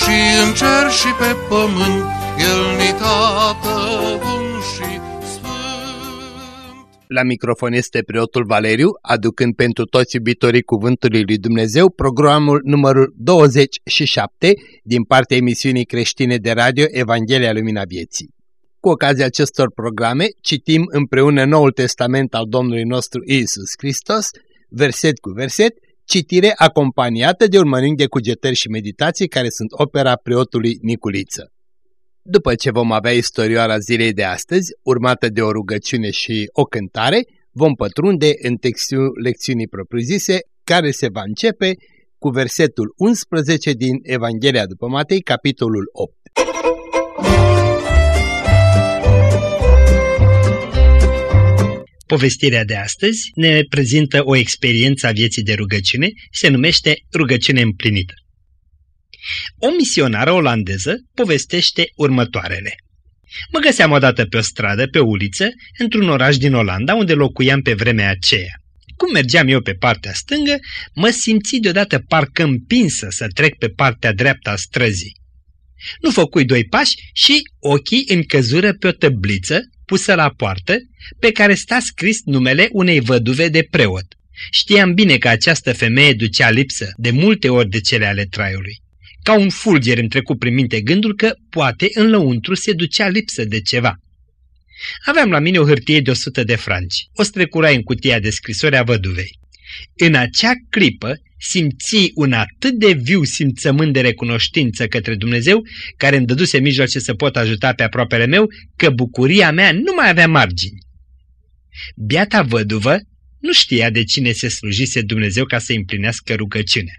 și în cer și pe pământ, El ni tată bun și la microfon este preotul Valeriu, aducând pentru toți iubitorii Cuvântului Lui Dumnezeu programul numărul 27 din partea emisiunii creștine de radio Evanghelia Lumina Vieții. Cu ocazia acestor programe, citim împreună Noul Testament al Domnului nostru Isus Hristos, verset cu verset, citire acompaniată de urmărind de cugetări și meditații care sunt opera preotului Niculiță. După ce vom avea istorioara zilei de astăzi, urmată de o rugăciune și o cântare, vom pătrunde în textul lecțiunii propriu-zise, care se va începe cu versetul 11 din Evanghelia după Matei, capitolul 8. Povestirea de astăzi ne prezintă o experiență a vieții de rugăciune, se numește rugăciune împlinită. O misionară olandeză povestește următoarele. Mă găseam odată pe o stradă, pe o uliță, într-un oraș din Olanda, unde locuiam pe vremea aceea. Cum mergeam eu pe partea stângă, mă simți deodată parcă împinsă să trec pe partea dreaptă a străzii. Nu făcui doi pași și ochii îmi căzură pe o tăbliță pusă la poartă, pe care sta scris numele unei văduve de preot. Știam bine că această femeie ducea lipsă de multe ori de cele ale traiului. Ca un fulger îmi trecu prin minte gândul că poate în lăuntru se ducea lipsă de ceva. Aveam la mine o hârtie de 100 de franci. O strecurai în cutia de scrisori a văduvei. În acea clipă simți un atât de viu simțământ de recunoștință către Dumnezeu, care îmi dăduse mijloace să pot ajuta pe aproapele meu, că bucuria mea nu mai avea margini. Biata văduvă nu știa de cine se slujise Dumnezeu ca să împlinească rugăciunea.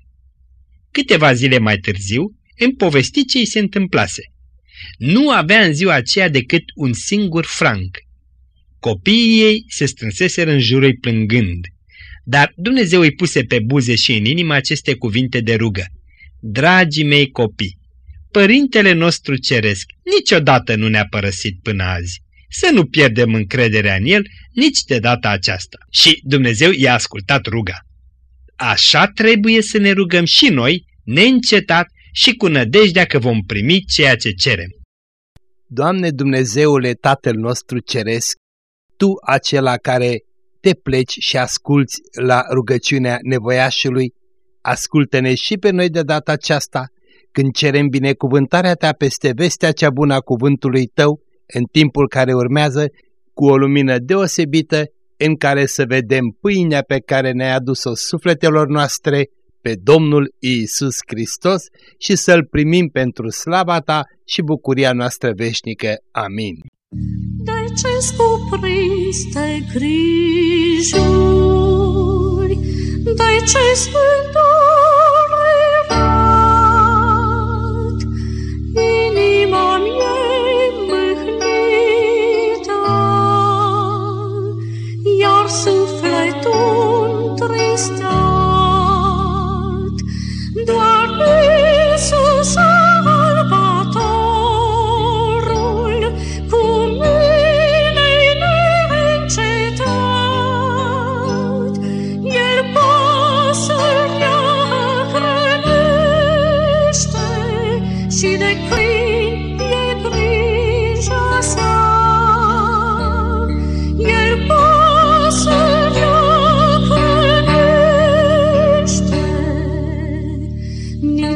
Câteva zile mai târziu, îmi povesti ce îi se întâmplase. Nu avea în ziua aceea decât un singur franc. Copiii ei se strânseseră în jurul plângând, dar Dumnezeu îi puse pe buze și în inimă aceste cuvinte de rugă. Dragii mei copii, Părintele nostru Ceresc niciodată nu ne-a părăsit până azi. Să nu pierdem încrederea în El nici de data aceasta. Și Dumnezeu i-a ascultat ruga. Așa trebuie să ne rugăm și noi, neîncetat și cu nădejdea că vom primi ceea ce cerem. Doamne Dumnezeule Tatăl nostru Ceresc, Tu acela care te pleci și asculți la rugăciunea nevoiașului, ascultă-ne și pe noi de data aceasta, când cerem binecuvântarea Ta peste vestea cea bună a cuvântului Tău, în timpul care urmează, cu o lumină deosebită în care să vedem pâinea pe care ne-a adus-o sufletelor noastre pe Domnul Iisus Hristos și să-L primim pentru slava Ta și bucuria noastră veșnică. Amin ce cuprins de grijuri, de ce sunt durerat. Inima mea mie mâhnită, iar sufletul tristat,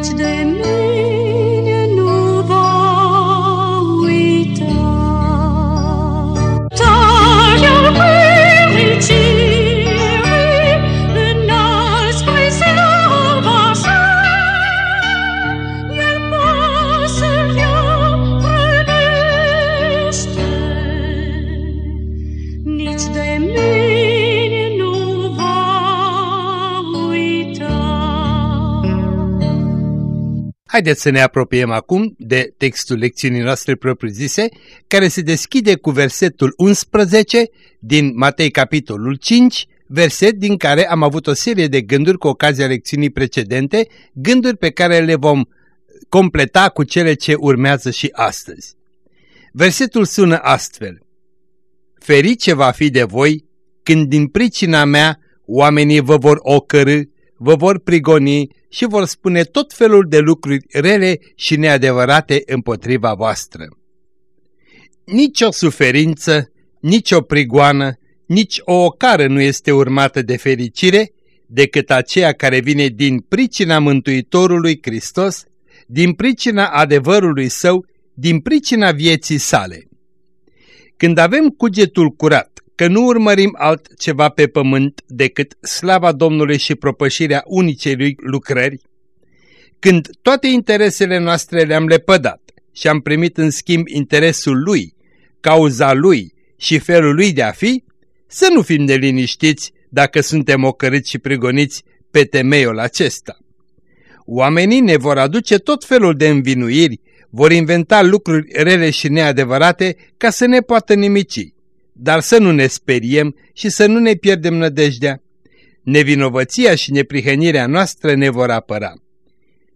today Haideți să ne apropiem acum de textul lecțiunii noastre propriu-zise, care se deschide cu versetul 11 din Matei capitolul 5, verset din care am avut o serie de gânduri cu ocazia lecțiunii precedente, gânduri pe care le vom completa cu cele ce urmează și astăzi. Versetul sună astfel. Ferice va fi de voi când din pricina mea oamenii vă vor ocărâ, vă vor prigoni și vor spune tot felul de lucruri rele și neadevărate împotriva voastră. Nici o suferință, nici o prigoană, nici o ocară nu este urmată de fericire decât aceea care vine din pricina Mântuitorului Hristos, din pricina adevărului său, din pricina vieții sale. Când avem cugetul curat, că nu urmărim altceva pe pământ decât slava Domnului și propășirea unicei lui lucrări, când toate interesele noastre le-am lepădat și am primit în schimb interesul lui, cauza lui și felul lui de a fi, să nu fim neliniștiți dacă suntem ocărâți și prigoniți pe temeiul acesta. Oamenii ne vor aduce tot felul de învinuiri, vor inventa lucruri rele și neadevărate ca să ne poată nimici, dar să nu ne speriem și să nu ne pierdem nădejdea. Nevinovăția și neprihănirea noastră ne vor apăra.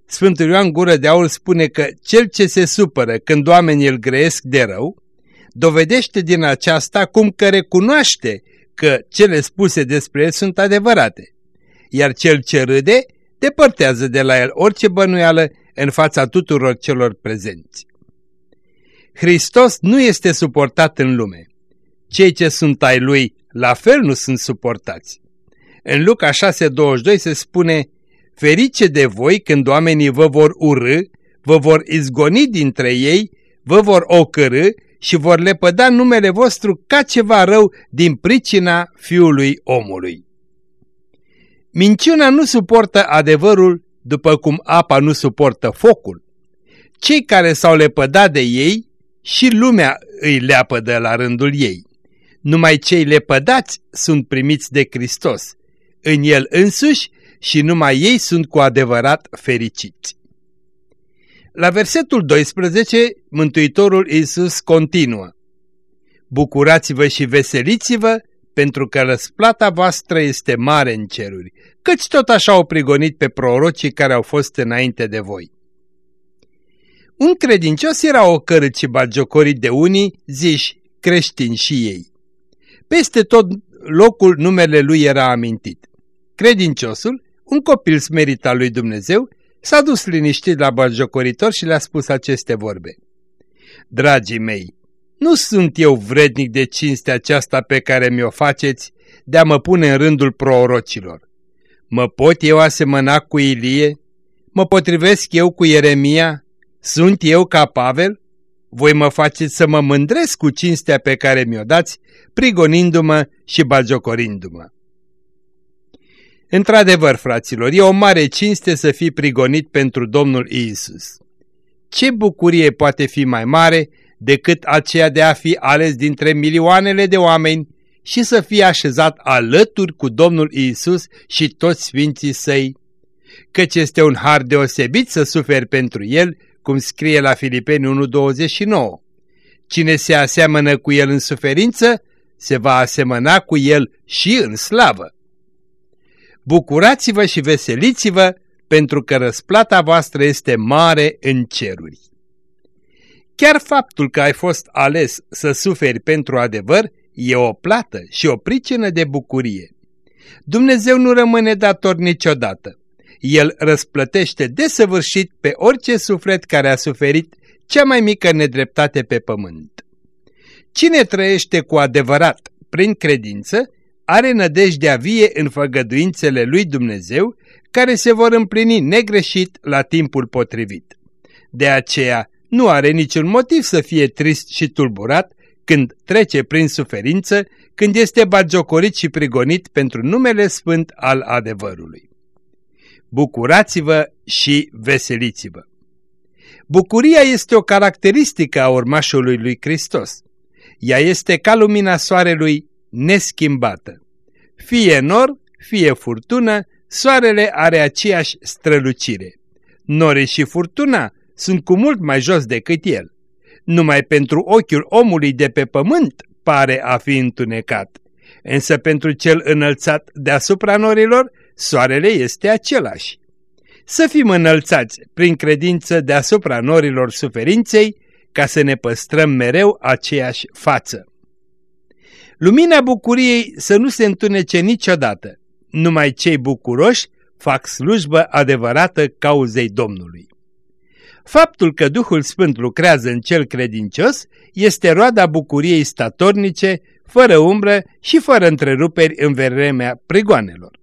Sfântul Ioan Gură de Aul spune că cel ce se supără când oamenii îl grăiesc de rău, dovedește din aceasta cum că recunoaște că cele spuse despre el sunt adevărate, iar cel ce râde depărtează de la el orice bănuială în fața tuturor celor prezenți. Hristos nu este suportat în lume. Cei ce sunt ai lui, la fel nu sunt suportați. În Luca 6:22 se spune, Ferice de voi când oamenii vă vor urâ, vă vor izgoni dintre ei, vă vor ocărâ și vor lepăda numele vostru ca ceva rău din pricina fiului omului. Minciuna nu suportă adevărul după cum apa nu suportă focul. Cei care s-au lepădat de ei și lumea îi leapă de la rândul ei. Numai cei lepădați sunt primiți de Hristos, în El însuși și numai ei sunt cu adevărat fericiți. La versetul 12, Mântuitorul Iisus continuă. Bucurați-vă și veseliți-vă, pentru că răsplata voastră este mare în ceruri, căci tot așa au prigonit pe prorocii care au fost înainte de voi. Un credincios era ocărât și bagiocorit de unii, ziși, creștini și ei. Peste tot locul numele lui era amintit. Credinciosul, un copil smerit al lui Dumnezeu, s-a dus liniștit la bagiocoritor și le-a spus aceste vorbe. Dragii mei, nu sunt eu vrednic de cinstea aceasta pe care mi-o faceți de a mă pune în rândul prorocilor. Mă pot eu asemăna cu Ilie? Mă potrivesc eu cu Ieremia? Sunt eu ca Pavel? Voi mă faceți să mă mândresc cu cinstea pe care mi-o dați, prigonindu-mă și bagiocorindu-mă. Într-adevăr, fraților, e o mare cinste să fii prigonit pentru Domnul Iisus. Ce bucurie poate fi mai mare decât aceea de a fi ales dintre milioanele de oameni și să fie așezat alături cu Domnul Iisus și toți sfinții săi? Căci este un har deosebit să suferi pentru El, cum scrie la Filipeni 1.29. Cine se aseamănă cu El în suferință, se va asemăna cu El și în slavă. Bucurați-vă și veseliți-vă, pentru că răsplata voastră este mare în ceruri. Chiar faptul că ai fost ales să suferi pentru adevăr e o plată și o pricină de bucurie. Dumnezeu nu rămâne dator niciodată. El răsplătește desăvârșit pe orice suflet care a suferit cea mai mică nedreptate pe pământ. Cine trăiește cu adevărat prin credință, are nădejdea vie în făgăduințele lui Dumnezeu, care se vor împlini negreșit la timpul potrivit. De aceea, nu are niciun motiv să fie trist și tulburat când trece prin suferință, când este bagiocorit și prigonit pentru numele sfânt al adevărului. Bucurați-vă și veseliți-vă! Bucuria este o caracteristică a urmașului lui Hristos. Ea este ca lumina soarelui neschimbată. Fie nor, fie furtună, soarele are aceeași strălucire. Norii și furtuna sunt cu mult mai jos decât el. Numai pentru ochiul omului de pe pământ pare a fi întunecat, însă pentru cel înălțat deasupra norilor, soarele este același. Să fim înălțați prin credință deasupra norilor suferinței, ca să ne păstrăm mereu aceeași față. Lumina bucuriei să nu se întunece niciodată. Numai cei bucuroși fac slujbă adevărată cauzei Domnului. Faptul că Duhul Sfânt lucrează în cel credincios este roada bucuriei statornice, fără umbră și fără întreruperi în vremea prigoanelor.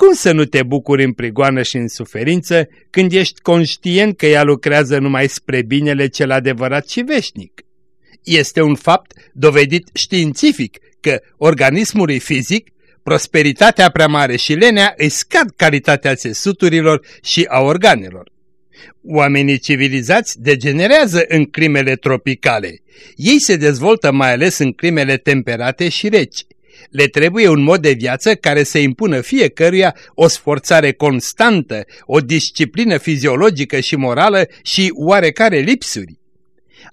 Cum să nu te bucuri în prigoană și în suferință când ești conștient că ea lucrează numai spre binele cel adevărat și veșnic? Este un fapt dovedit științific că organismului fizic, prosperitatea prea mare și lenea îi scad calitatea țesuturilor și a organelor. Oamenii civilizați degenerează în climele tropicale. Ei se dezvoltă mai ales în climele temperate și reci. Le trebuie un mod de viață care să impună fiecăruia o sforțare constantă, o disciplină fiziologică și morală și oarecare lipsuri.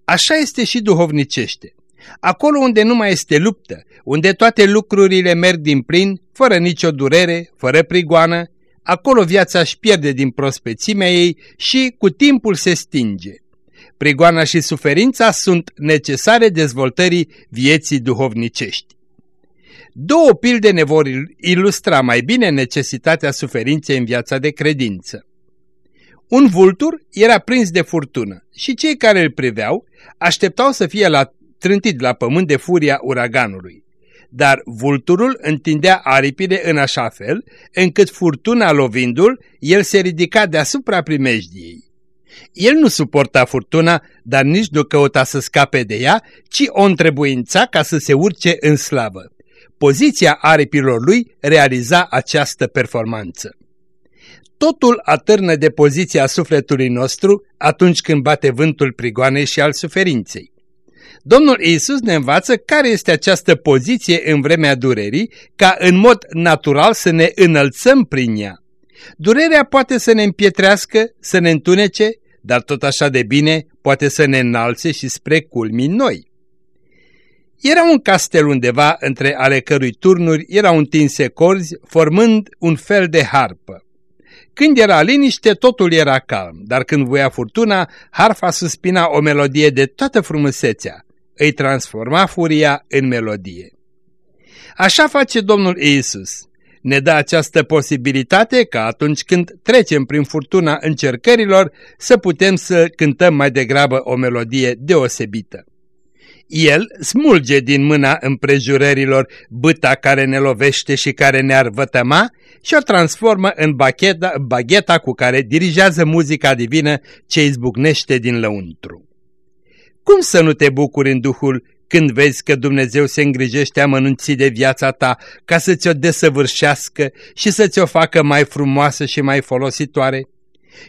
Așa este și duhovnicește. Acolo unde nu mai este luptă, unde toate lucrurile merg din plin, fără nicio durere, fără prigoană, acolo viața își pierde din prospețimea ei și cu timpul se stinge. Prigoana și suferința sunt necesare dezvoltării vieții duhovnicești. Două pilde ne vor ilustra mai bine necesitatea suferinței în viața de credință. Un vultur era prins de furtună și cei care îl priveau așteptau să fie la, trântit la pământ de furia uraganului. Dar vulturul întindea aripile în așa fel, încât furtuna lovindu-l, el se ridica deasupra primejdiei. El nu suporta furtuna, dar nici nu căuta să scape de ea, ci o întrebuința ca să se urce în slavă. Poziția aripilor lui realiza această performanță. Totul atârnă de poziția sufletului nostru atunci când bate vântul prigoanei și al suferinței. Domnul Iisus ne învață care este această poziție în vremea durerii, ca în mod natural să ne înălțăm prin ea. Durerea poate să ne împietrească, să ne întunece, dar tot așa de bine poate să ne înalțe și spre culmi noi. Era un castel undeva între ale cărui turnuri erau întinse corzi, formând un fel de harpă. Când era liniște, totul era calm, dar când voia furtuna, harfa suspina o melodie de toată frumusețea. Îi transforma furia în melodie. Așa face Domnul Iisus. Ne dă această posibilitate ca atunci când trecem prin furtuna încercărilor să putem să cântăm mai degrabă o melodie deosebită. El smulge din mâna împrejurărilor băta care ne lovește și care ne-ar vătăma și o transformă în bacheta, bagheta cu care dirigează muzica divină ce izbucnește din lăuntru. Cum să nu te bucuri în Duhul când vezi că Dumnezeu se îngrijește amănunții de viața ta ca să ți-o desăvârșească și să ți-o facă mai frumoasă și mai folositoare?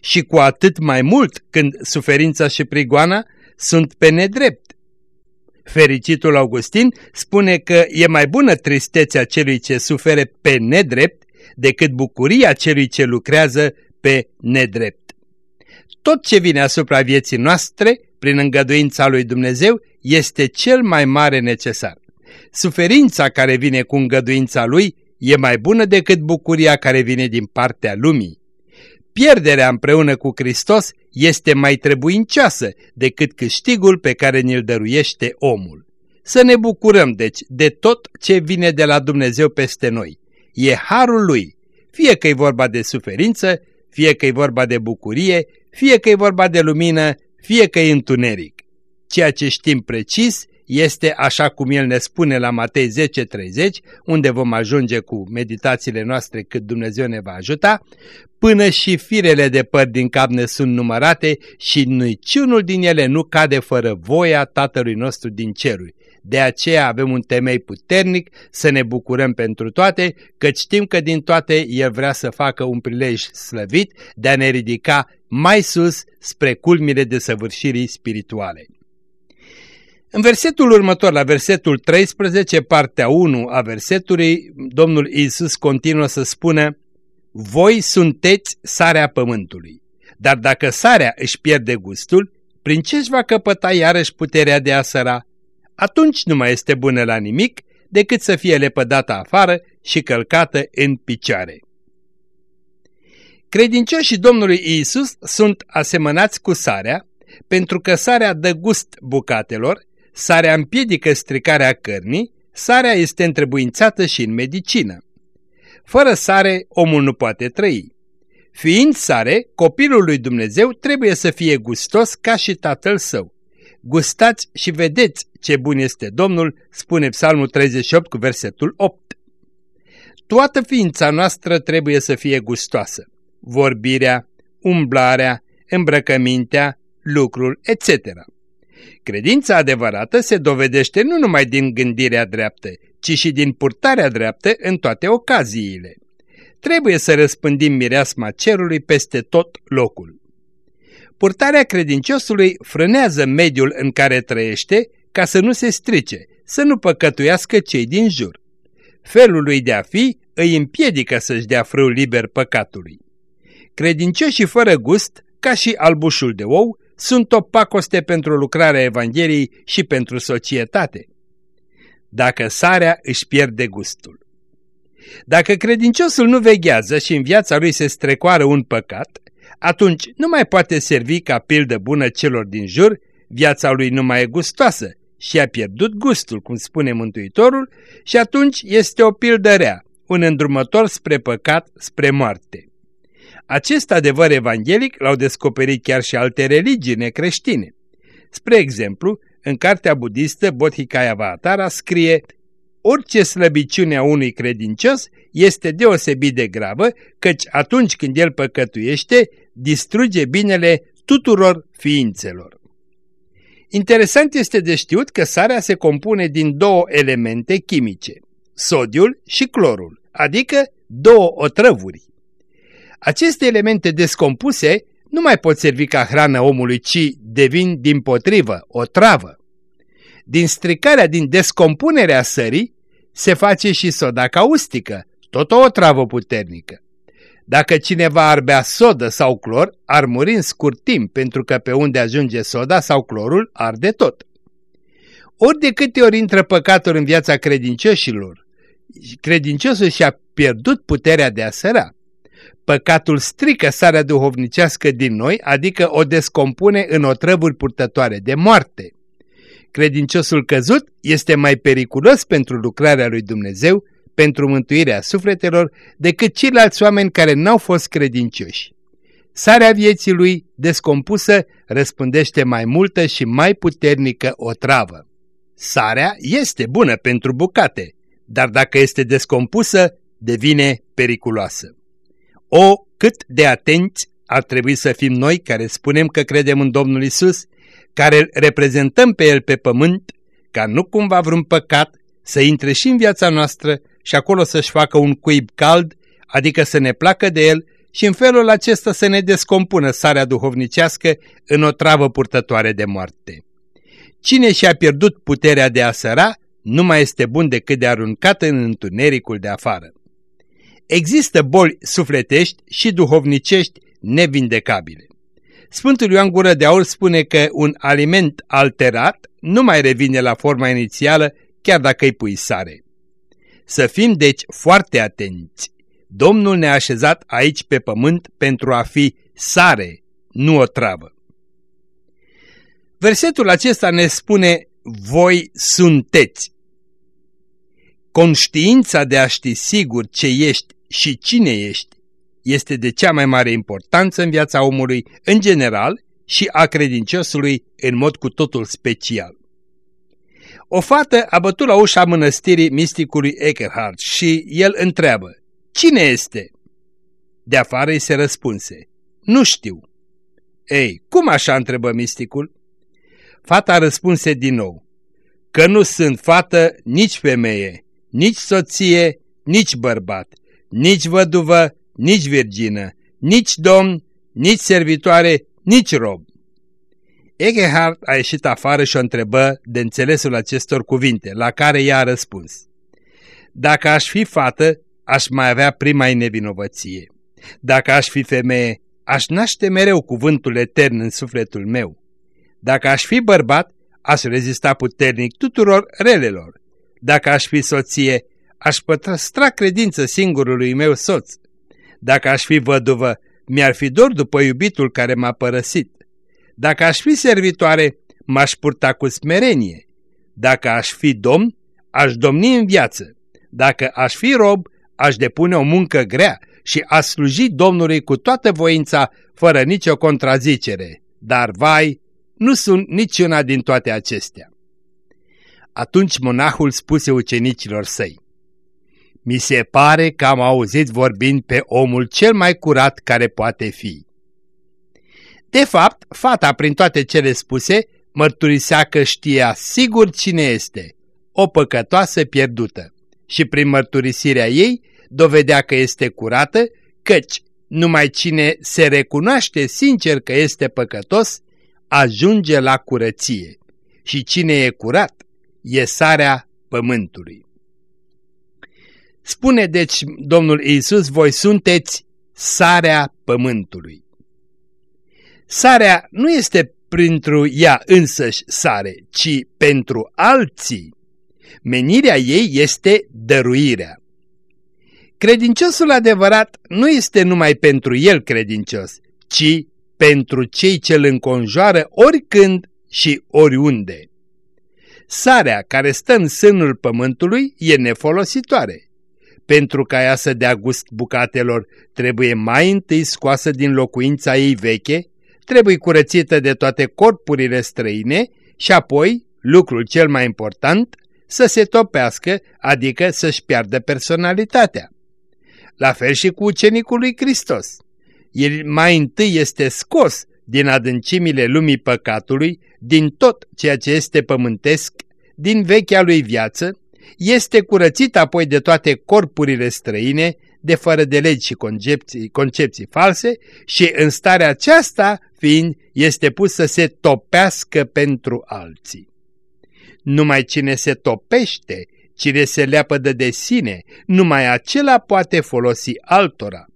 Și cu atât mai mult când suferința și prigoana sunt pe nedrept Fericitul Augustin spune că e mai bună tristețea celui ce sufere pe nedrept decât bucuria celui ce lucrează pe nedrept. Tot ce vine asupra vieții noastre, prin îngăduința lui Dumnezeu, este cel mai mare necesar. Suferința care vine cu îngăduința lui e mai bună decât bucuria care vine din partea lumii. Pierderea împreună cu Hristos este mai trebuincioasă decât câștigul pe care ne-l dăruiește omul. Să ne bucurăm, deci, de tot ce vine de la Dumnezeu peste noi. E harul Lui, fie că e vorba de suferință, fie că e vorba de bucurie, fie că e vorba de lumină, fie că e întuneric. Ceea ce știm precis este așa cum el ne spune la Matei 10.30, unde vom ajunge cu meditațiile noastre cât Dumnezeu ne va ajuta, până și firele de păr din cap ne sunt numărate și niciunul din ele nu cade fără voia Tatălui nostru din ceruri. De aceea avem un temei puternic să ne bucurăm pentru toate, că știm că din toate El vrea să facă un prilej slăvit de a ne ridica mai sus spre culmile de săvârșirii spirituale. În versetul următor, la versetul 13, partea 1 a versetului, Domnul Iisus continuă să spună Voi sunteți sarea pământului. Dar dacă sarea își pierde gustul, prin ce își va căpăta iarăși puterea de a săra? Atunci nu mai este bună la nimic decât să fie lepădată afară și călcată în picioare. Credincioșii Domnului Isus sunt asemănați cu sarea, pentru că sarea dă gust bucatelor, sarea împiedică stricarea cărnii, sarea este întrebuințată și în medicină. Fără sare, omul nu poate trăi. Fiind sare, copilul lui Dumnezeu trebuie să fie gustos ca și tatăl său. Gustați și vedeți ce bun este Domnul, spune Psalmul 38 cu versetul 8. Toată ființa noastră trebuie să fie gustoasă. Vorbirea, umblarea, îmbrăcămintea, lucrul, etc. Credința adevărată se dovedește nu numai din gândirea dreaptă, ci și din purtarea dreaptă în toate ocaziile. Trebuie să răspândim mireasma cerului peste tot locul. Purtarea credinciosului frânează mediul în care trăiește ca să nu se strice, să nu păcătuiască cei din jur. Felul lui de a fi îi împiedică să-și dea frâu liber păcatului. Credincioșii fără gust, ca și albușul de ou, sunt o pacoste pentru lucrarea Evangheliei și pentru societate. Dacă sarea își pierde gustul. Dacă credinciosul nu veghează și în viața lui se strecoară un păcat, atunci nu mai poate servi ca pildă bună celor din jur, viața lui nu mai e gustoasă și a pierdut gustul, cum spune Mântuitorul, și atunci este o pildă rea, un îndrumător spre păcat, spre moarte. Acest adevăr evanghelic l-au descoperit chiar și alte religii necreștine. Spre exemplu, în cartea budistă Bodhikaya scrie Orice slăbiciune a unui credincios este deosebit de gravă, căci atunci când el păcătuiește, distruge binele tuturor ființelor. Interesant este de știut că sarea se compune din două elemente chimice, sodiul și clorul, adică două otrăvuri. Aceste elemente descompuse nu mai pot servi ca hrană omului, ci devin din potrivă o travă. Din stricarea, din descompunerea sării, se face și soda caustică, tot o travă puternică. Dacă cineva ar bea sodă sau clor, ar muri în scurt timp, pentru că pe unde ajunge soda sau clorul, arde tot. Ori de câte ori intră păcatul în viața credincioșilor, credinciosul și-a pierdut puterea de a săra. Păcatul strică sarea duhovnicească din noi, adică o descompune în otrăvuri purtătoare de moarte. Credinciosul căzut este mai periculos pentru lucrarea lui Dumnezeu, pentru mântuirea sufletelor, decât ceilalți oameni care n-au fost credincioși. Sarea vieții lui, descompusă, răspândește mai multă și mai puternică o travă. Sarea este bună pentru bucate, dar dacă este descompusă, devine periculoasă. O, cât de atenți ar trebui să fim noi care spunem că credem în Domnul Isus, care îl reprezentăm pe El pe pământ, ca nu cumva vreun păcat să intre și în viața noastră și acolo să-și facă un cuib cald, adică să ne placă de El și în felul acesta să ne descompună sarea duhovnicească în o travă purtătoare de moarte. Cine și-a pierdut puterea de a săra, nu mai este bun decât de aruncat în întunericul de afară. Există boli sufletești și duhovnicești nevindecabile. Sfântul Ioan Gură de Aur spune că un aliment alterat nu mai revine la forma inițială chiar dacă îi pui sare. Să fim deci foarte atenți. Domnul ne-a așezat aici pe pământ pentru a fi sare, nu o travă. Versetul acesta ne spune, voi sunteți. Conștiința de a ști sigur ce ești și cine ești este de cea mai mare importanță în viața omului în general și a credinciosului în mod cu totul special. O fată a bătut la ușa mănăstirii misticului Eckhart și el întreabă, Cine este? De afară îi se răspunse, Nu știu. Ei, cum așa întrebă misticul? Fata răspunse din nou, Că nu sunt fată nici femeie, nici soție, nici bărbat, nici văduvă, nici virgină, nici domn, nici servitoare, nici rob. Egehard a ieșit afară și o întrebă de înțelesul acestor cuvinte, la care ea a răspuns. Dacă aș fi fată, aș mai avea prima nevinovăție. Dacă aș fi femeie, aș naște mereu cuvântul etern în sufletul meu. Dacă aș fi bărbat, aș rezista puternic tuturor relelor. Dacă aș fi soție, aș păstra credință singurului meu soț. Dacă aș fi văduvă, mi-ar fi dor după iubitul care m-a părăsit. Dacă aș fi servitoare, m-aș purta cu smerenie. Dacă aș fi domn, aș domni în viață. Dacă aș fi rob, aș depune o muncă grea și aș sluji Domnului cu toată voința, fără nicio contrazicere. Dar, vai, nu sunt niciuna din toate acestea. Atunci monahul spuse ucenicilor săi, Mi se pare că am auzit vorbind pe omul cel mai curat care poate fi. De fapt, fata, prin toate cele spuse, mărturisea că știa sigur cine este, o păcătoasă pierdută, și prin mărturisirea ei dovedea că este curată, căci numai cine se recunoaște sincer că este păcătos, ajunge la curăție și cine e curat e sarea pământului. Spune deci Domnul Iisus, voi sunteți sarea pământului. Sarea nu este pentru ea însăși sare, ci pentru alții. Menirea ei este dăruirea. Credinciosul adevărat nu este numai pentru el credincios, ci pentru cei ce îl înconjoară oricând și oriunde. Sarea care stă în sânul pământului e nefolositoare. Pentru ca ea să dea gust bucatelor, trebuie mai întâi scoasă din locuința ei veche, trebuie curățită de toate corpurile străine și apoi, lucrul cel mai important, să se topească, adică să-și piardă personalitatea. La fel și cu ucenicul lui Hristos el mai întâi este scos din adâncimile lumii păcatului, din tot ceea ce este pământesc, din vechea lui viață, este curățit apoi de toate corpurile străine, de fără de legi și concepții, concepții false și în starea aceasta fiind este pus să se topească pentru alții. Numai cine se topește, cine se leapădă de sine, numai acela poate folosi altora.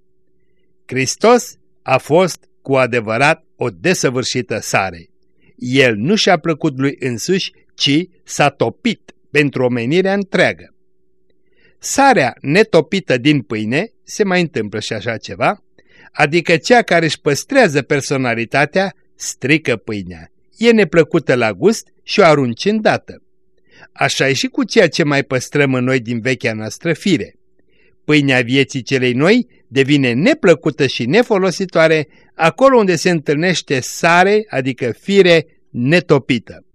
Hristos a fost cu adevărat o desăvârșită sare. El nu și-a plăcut lui însuși, ci s-a topit pentru omenirea întreagă. Sarea netopită din pâine, se mai întâmplă și așa ceva, adică cea care își păstrează personalitatea, strică pâinea, e neplăcută la gust și o arunci îndată. Așa e și cu ceea ce mai păstrăm în noi din vechea noastră fire. Pâinea vieții celei noi devine neplăcută și nefolositoare acolo unde se întâlnește sare, adică fire netopită.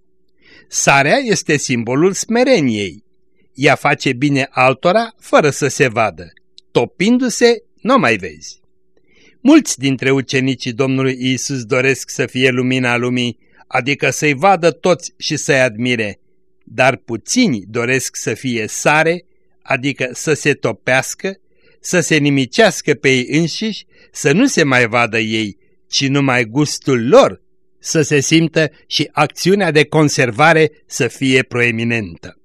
Sarea este simbolul smereniei. Ea face bine altora fără să se vadă. Topindu-se, nu mai vezi. Mulți dintre ucenicii Domnului Isus doresc să fie lumina lumii, adică să-i vadă toți și să-i admire, dar puțini doresc să fie sare, adică să se topească, să se nimicească pe ei înșiși, să nu se mai vadă ei, ci numai gustul lor să se simtă și acțiunea de conservare să fie proeminentă.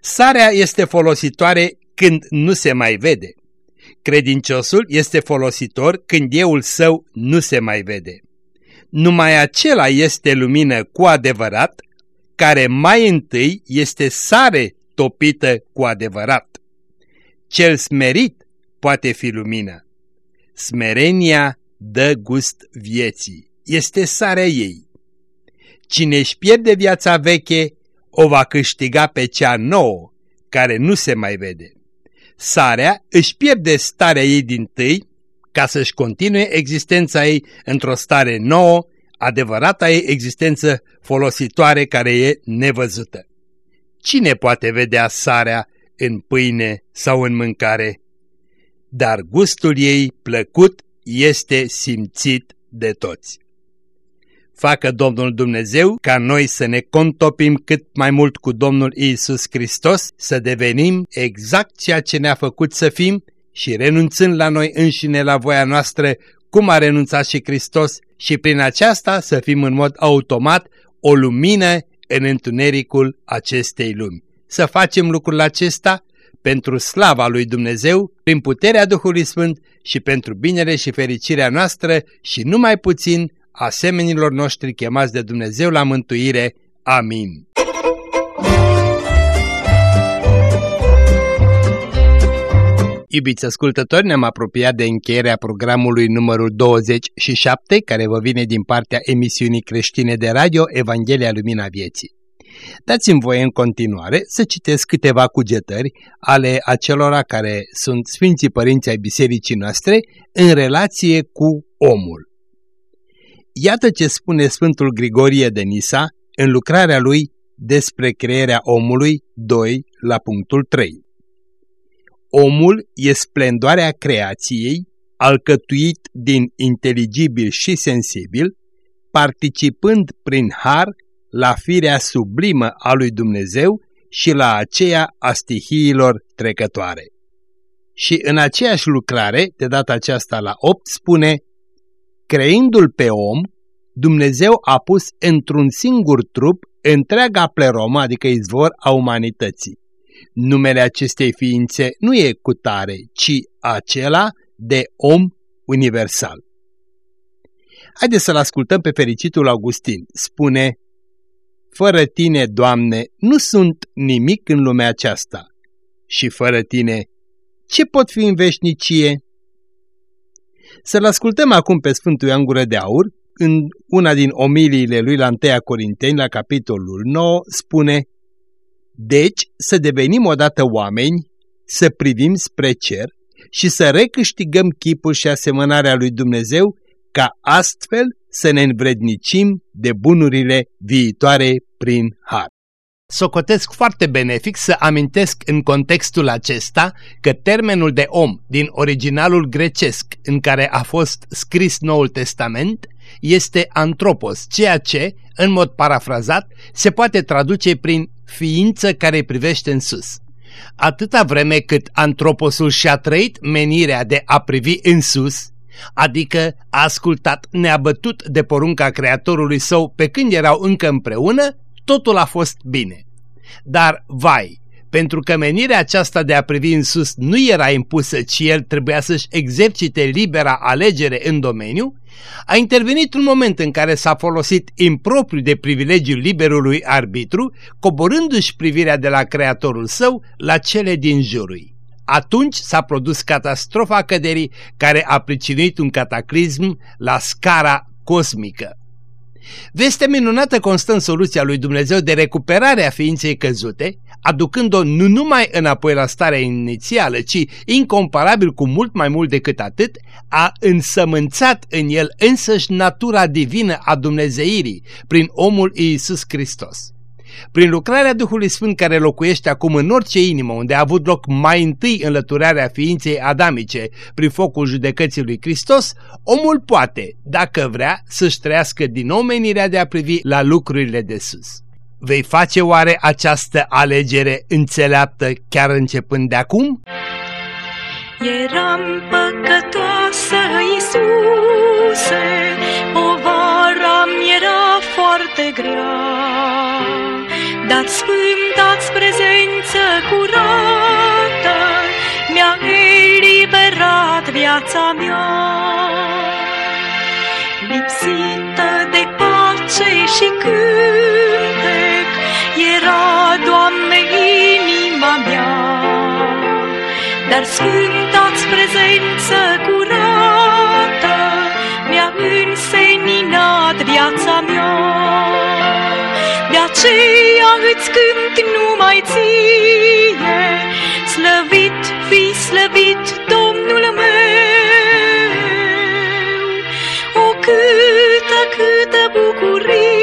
Sarea este folositoare când nu se mai vede. Credinciosul este folositor când euul său nu se mai vede. Numai acela este lumină cu adevărat, care mai întâi este sare topită cu adevărat. Cel smerit poate fi lumină. Smerenia dă gust vieții, este sarea ei. Cine își pierde viața veche, o va câștiga pe cea nouă, care nu se mai vede. Sarea își pierde starea ei din tâi ca să-și continue existența ei într-o stare nouă, adevărata ei existență folositoare care e nevăzută. Cine poate vedea sarea în pâine sau în mâncare? Dar gustul ei plăcut este simțit de toți. Facă Domnul Dumnezeu ca noi să ne contopim cât mai mult cu Domnul Isus Hristos, să devenim exact ceea ce ne-a făcut să fim și renunțând la noi înșine la voia noastră, cum a renunțat și Hristos, și prin aceasta să fim în mod automat o lumină în întunericul acestei lumi. Să facem lucrul acesta pentru slava lui Dumnezeu, prin puterea Duhului Sfânt și pentru binele și fericirea noastră și numai puțin a semenilor noștri chemați de Dumnezeu la mântuire. Amin. Iubiți ascultători, ne-am apropiat de încheierea programului numărul 27, care vă vine din partea emisiunii creștine de radio Evanghelia Lumina Vieții. Dați-mi voie în continuare să citesc câteva cugetări ale acelora care sunt Sfinții Părinți ai Bisericii noastre în relație cu omul. Iată ce spune Sfântul Grigorie de Nisa în lucrarea lui despre crearea omului 2 la punctul 3. Omul e splendoarea creației, alcătuit din inteligibil și sensibil, participând prin har la firea sublimă a lui Dumnezeu și la aceea a stihiilor trecătoare. Și în aceeași lucrare, de data aceasta la 8, spune Creându-l pe om, Dumnezeu a pus într-un singur trup întreaga pleromă, adică izvor a umanității. Numele acestei ființe nu e cutare, ci acela de om universal. Haideți să-l ascultăm pe fericitul Augustin. Spune, Fără tine, Doamne, nu sunt nimic în lumea aceasta. Și fără tine, ce pot fi în veșnicie? Să-l ascultăm acum pe Sfântul Ioan Gură de Aur, în una din omiliile lui la 1 Corinteni, la capitolul 9, spune Deci să devenim odată oameni, să privim spre cer și să recâștigăm chipul și asemănarea lui Dumnezeu, ca astfel să ne învrednicim de bunurile viitoare prin har. Socotesc foarte benefic să amintesc în contextul acesta că termenul de om din originalul grecesc în care a fost scris Noul Testament este antropos, ceea ce, în mod parafrazat, se poate traduce prin ființă care privește în sus. Atâta vreme cât antroposul și-a trăit menirea de a privi în sus, adică a ascultat neabătut de porunca creatorului său pe când erau încă împreună, totul a fost bine. Dar, vai, pentru că menirea aceasta de a privi în sus nu era impusă, ci el trebuia să-și exercite libera alegere în domeniu, a intervenit un moment în care s-a folosit impropriu de privilegiul liberului arbitru, coborându-și privirea de la creatorul său la cele din jurul. Atunci s-a produs catastrofa căderii care a pricinuit un cataclism la scara cosmică. Vestea minunată constă în soluția lui Dumnezeu de recuperare a ființei căzute, aducând-o nu numai înapoi la starea inițială, ci incomparabil cu mult mai mult decât atât, a însămânțat în el însăși natura divină a Dumnezeirii prin omul Iisus Hristos. Prin lucrarea Duhului Sfânt care locuiește acum în orice inimă unde a avut loc mai întâi înlăturarea ființei adamice prin focul judecății lui Hristos, omul poate, dacă vrea, să-și trăiască din omenirea de a privi la lucrurile de sus. Vei face oare această alegere înțeleaptă chiar începând de acum? Eram păcătoasă, Iisuse, povara mi era foarte grea. Dar sfânta-ți prezență curată Mi-a eliberat viața mea. Lipsită de pace și cântec Era, Doamne, inima mea. Dar sfânta-ți prezență curată Mi-a înseninat viața mea aceea îți cânt numai ție, Slăvit, fi slăvit, Domnul meu. O câtă, câtă bucurie